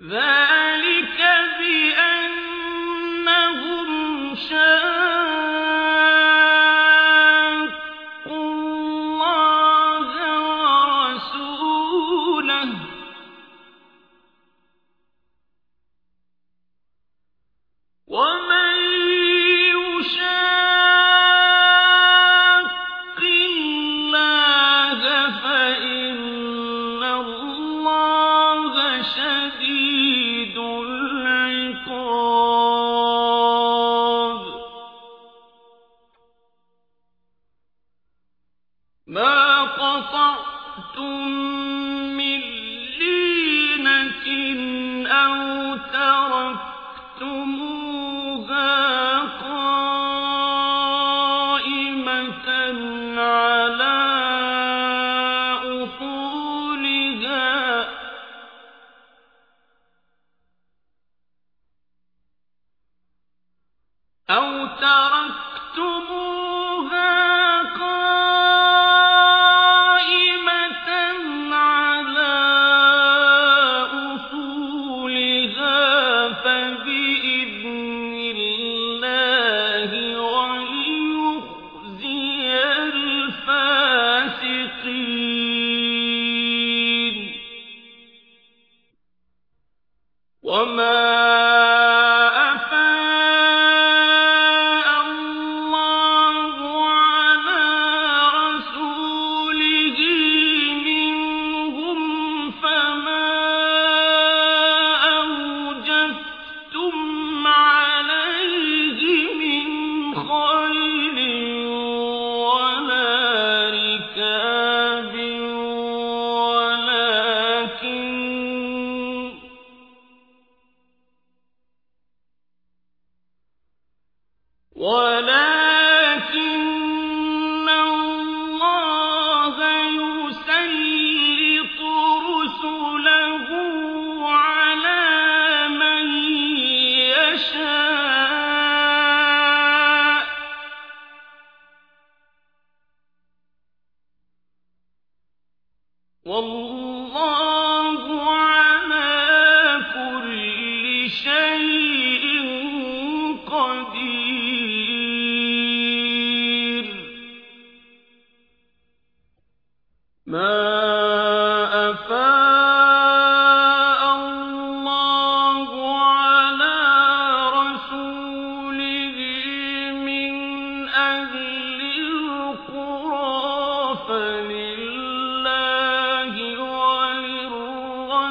ذلك بأنهم شاقوا الله ورسوله. ومن يشاق الله فإن ما قطعتم من لينة أو تركتموها قائمة What?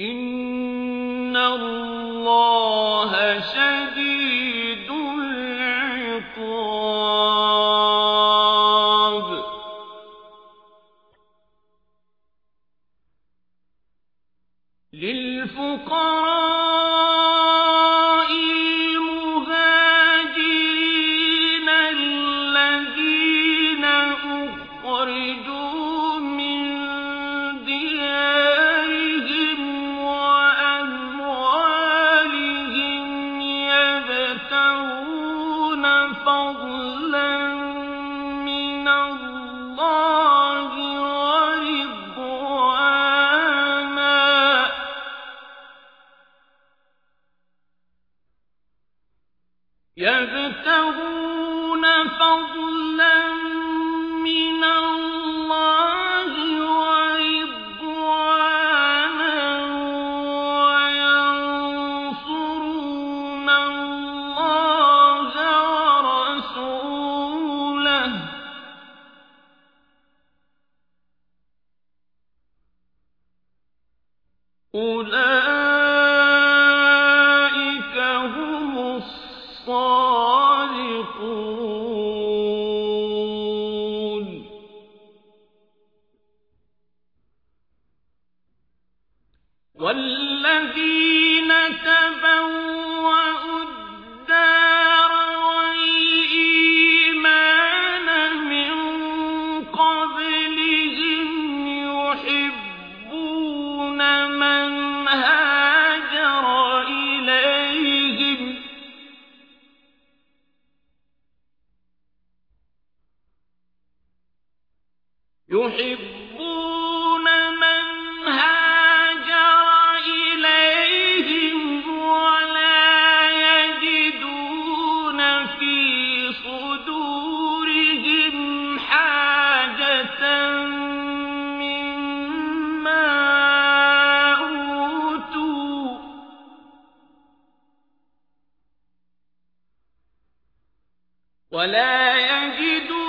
إن الله شديد العقاب للفقراء أولئك هم الصادقون والذين يحبون من هاجر إليهم ولا يجدون في صدورهم حاجة مما أوتوا. ولا يجدون